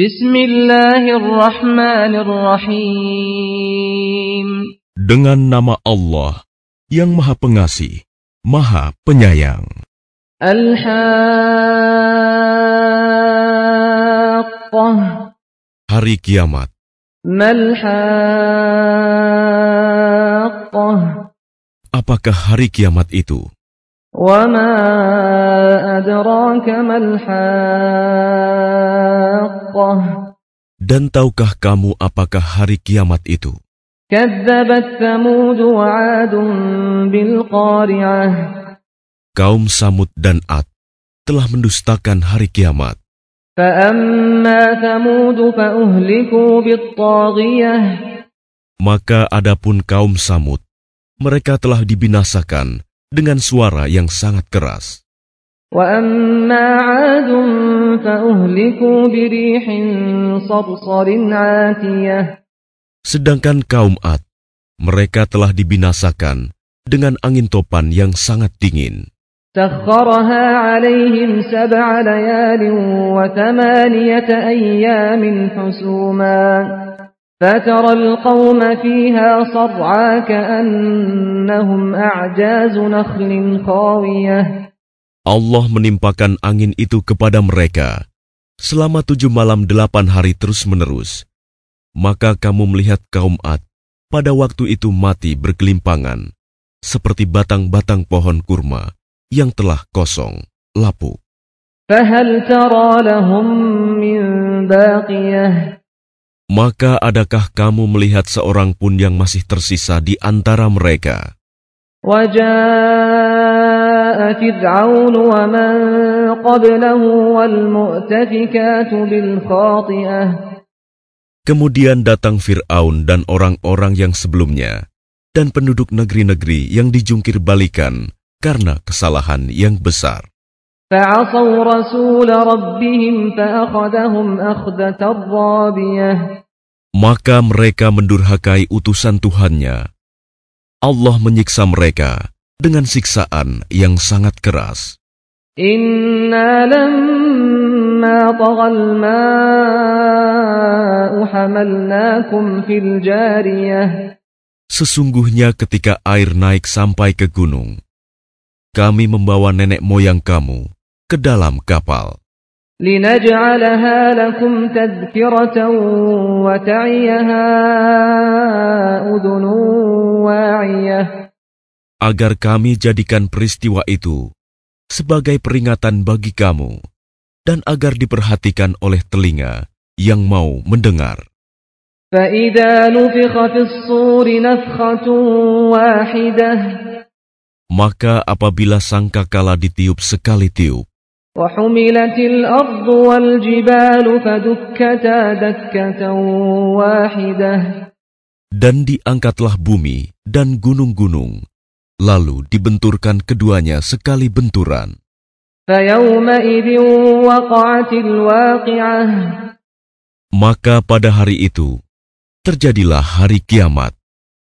Bismillahirrahmanirrahim. Dengan nama Allah yang Maha Pengasih, Maha Penyayang. Al-Haqqah. Hari Kiamat. Mal-Haqqah. Apakah hari kiamat itu? وما أدراك ما الحاقة Dan tahukah kamu apakah hari kiamat itu? كذبت ثمود وعاد بالقارعة Kaum Samud dan Ad telah mendustakan hari kiamat. فأما ثمود فأهلكوا بالطاغية Maka adapun kaum Samud, mereka telah dibinasakan dengan suara yang sangat keras. وأما عاد فأهلكوا بريح صرصر عاتية Sedangkan kaum Ad, mereka telah dibinasakan dengan angin topan yang sangat dingin. سخرها عليهم سبع ليال وثمانية أيام حسوما فترى القوم فيها صرعى كأنهم أعجاز نخل خاوية Allah menimpakan angin itu kepada mereka selama tujuh malam delapan hari terus-menerus. Maka kamu melihat kaum Ad pada waktu itu mati berkelimpangan, seperti batang-batang pohon kurma yang telah kosong, lapuk. فهل ترى لهم من باقية maka adakah kamu melihat seorang pun yang masih tersisa di antara mereka? Kemudian datang Fir'aun dan orang-orang yang sebelumnya, dan penduduk negeri-negeri yang dijungkir balikan karena kesalahan yang besar. فعصوا رسول ربهم فأخذهم أخذة رابية Maka mereka mendurhakai utusan Tuhannya. Allah menyiksa mereka dengan siksaan yang sangat keras. إنا لما طغى الماء حملناكم في الجارية Sesungguhnya ketika air naik sampai ke gunung, kami membawa nenek moyang kamu ke dalam kapal. لنجعلها لكم تذكرة وتعيها أذن واعية agar kami jadikan peristiwa itu sebagai peringatan bagi kamu dan agar diperhatikan oleh telinga yang mau mendengar. فإذا نفخ في الصور نفخة واحدة Maka apabila sangkakala ditiup sekali tiup, وحملت الأرض والجبال فدكتا دكة واحدة dan diangkatlah bumi dan gunung-gunung, lalu dibenturkan keduanya sekali benturan. فيومئذ وقعت الواقعة Maka pada hari itu, terjadilah hari kiamat.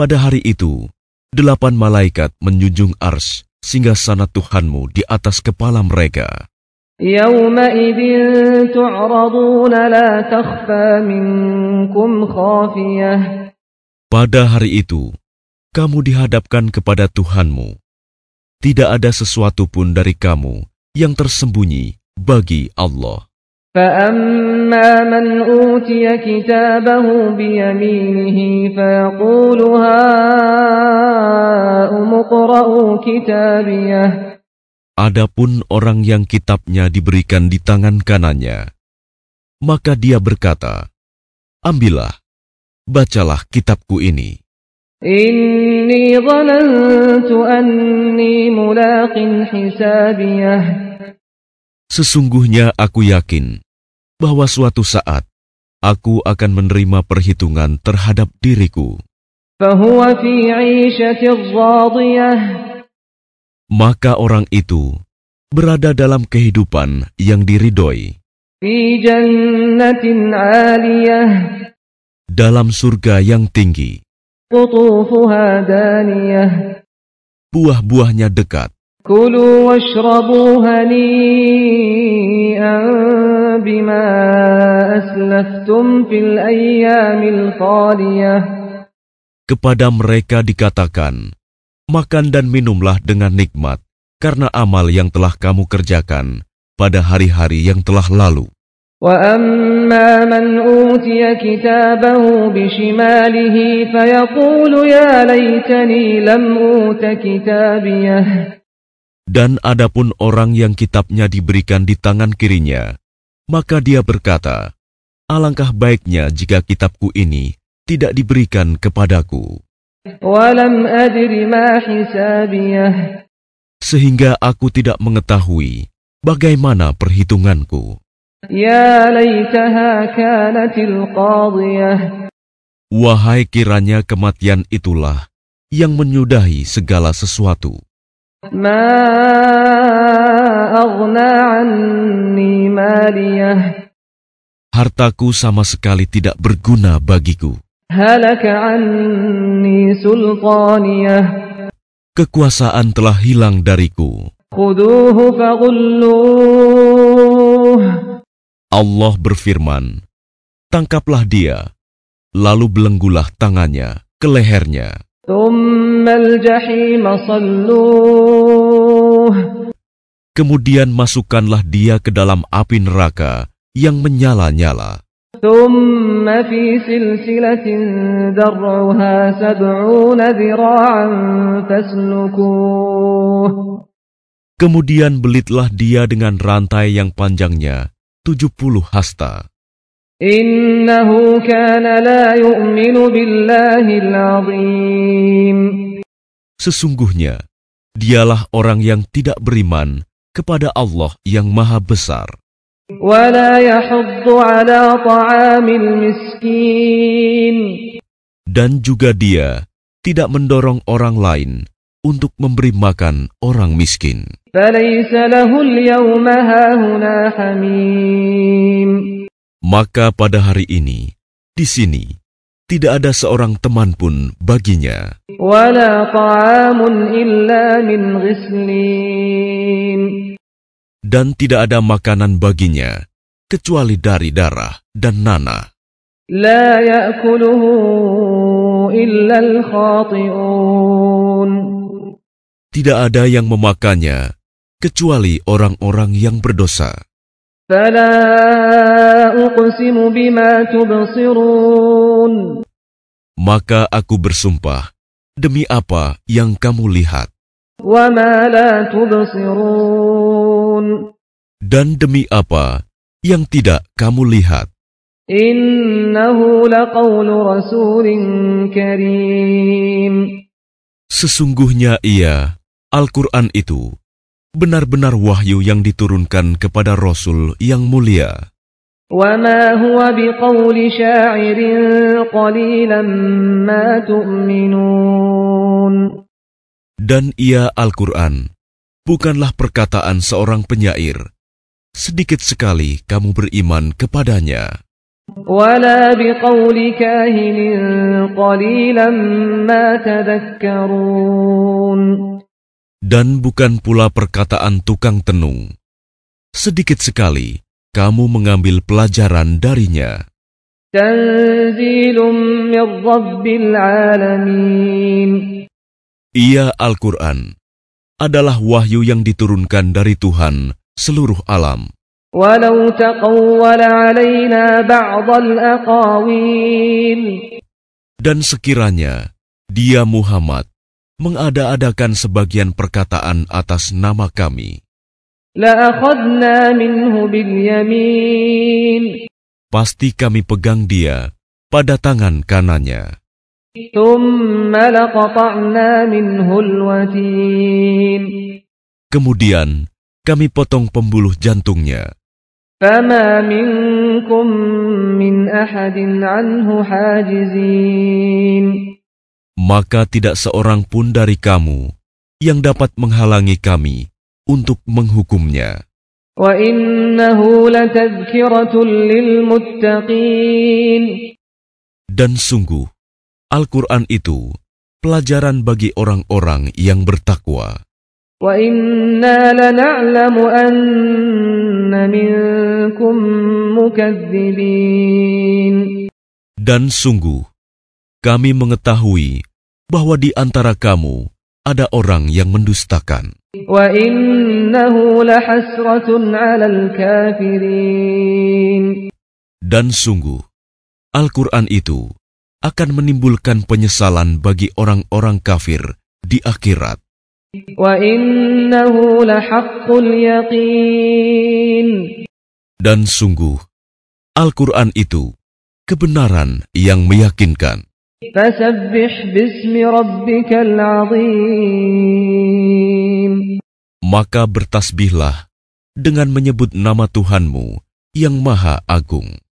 Pada hari itu, delapan malaikat menjunjung ars sehingga sana Tuhanmu di atas kepala mereka. Pada hari itu, kamu dihadapkan kepada Tuhanmu. Tidak ada sesuatu pun dari kamu yang tersembunyi bagi Allah. فأما من أوتي كتابه بيمينه فيقول هاؤم اقرءوا كتابيه Adapun orang yang kitabnya diberikan di tangan kanannya, maka dia berkata, Ambillah, bacalah kitabku ini. إني ظننت أني ملاق حسابيه Sesungguhnya aku yakin bahwa suatu saat aku akan menerima perhitungan terhadap diriku. Maka orang itu berada dalam kehidupan yang diridoi. Dalam surga yang tinggi. Buah-buahnya dekat. كلوا واشربوا هنيئا بما أسلفتم في الأيام الخالية Kepada mereka dikatakan, Makan dan minumlah dengan nikmat, karena amal yang telah kamu kerjakan pada hari-hari yang telah lalu. وأما من أوتي كتابه بشماله فيقول يا ليتني لم أوت كتابيه dan adapun orang yang kitabnya diberikan di tangan kirinya, maka dia berkata, Alangkah baiknya jika kitabku ini tidak diberikan kepadaku. Sehingga aku tidak mengetahui bagaimana perhitunganku. Wahai kiranya kematian itulah yang menyudahi segala sesuatu. ما أغنى عني ماليه Hartaku sama sekali tidak berguna bagiku. هلك عني سلطانيه Kekuasaan telah hilang dariku. خذوه فغلوه Allah berfirman, Tangkaplah dia, lalu belenggulah tangannya ke lehernya. Kemudian masukkanlah dia ke dalam api neraka yang menyala-nyala. Kemudian belitlah dia dengan rantai yang panjangnya 70 hasta. Sesungguhnya, dialah orang yang tidak beriman kepada Allah yang maha besar. Dan juga dia tidak mendorong orang lain untuk memberi makan orang miskin. Maka pada hari ini, di sini, tidak ada seorang teman pun baginya. Dan tidak ada makanan baginya, kecuali dari darah dan nanah. Tidak ada yang memakannya, kecuali orang-orang yang berdosa. فلا أقسم بما تبصرون Maka aku bersumpah, demi apa yang kamu lihat, وما لا تبصرون dan demi apa yang tidak kamu lihat. إنه لقول رسول كريم Sesungguhnya ia, Al-Quran itu, benar-benar wahyu yang diturunkan kepada Rasul yang mulia. Dan ia Al-Quran, bukanlah perkataan seorang penyair. Sedikit sekali kamu beriman kepadanya dan bukan pula perkataan tukang tenung. Sedikit sekali kamu mengambil pelajaran darinya. Ia Al-Quran adalah wahyu yang diturunkan dari Tuhan seluruh alam. Dan sekiranya dia Muhammad mengada-adakan sebagian perkataan atas nama kami. Pasti kami pegang dia pada tangan kanannya. Kemudian kami potong pembuluh jantungnya maka tidak seorang pun dari kamu yang dapat menghalangi kami untuk menghukumnya. Dan sungguh, Al-Quran itu pelajaran bagi orang-orang yang bertakwa. Dan sungguh, kami mengetahui bahwa di antara kamu ada orang yang mendustakan. Dan sungguh, Al-Quran itu akan menimbulkan penyesalan bagi orang-orang kafir di akhirat. Dan sungguh, Al-Quran itu kebenaran yang meyakinkan. Maka bertasbihlah dengan menyebut nama Tuhanmu yang Maha Agung.